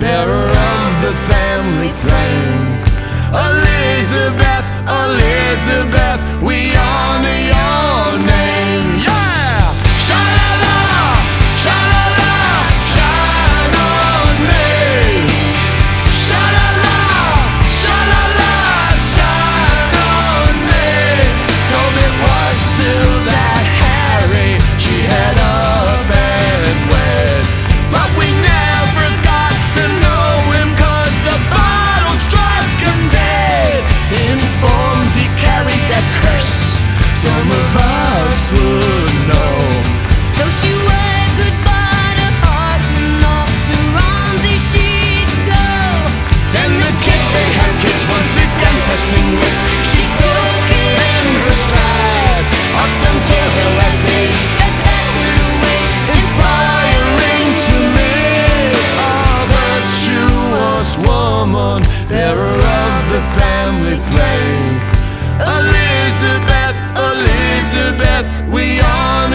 bearer of the family flame. Elizabeth, Elizabeth, we honor some of us would know. So she waved goodbye to and off to Romsey she'd go. Then the kids, they had kids once again testing wits. She took it in her stride, up until her last days. Inspiring to me, a virtuous woman, bearer of the family flame. Elizabeth, Elizabeth, we honor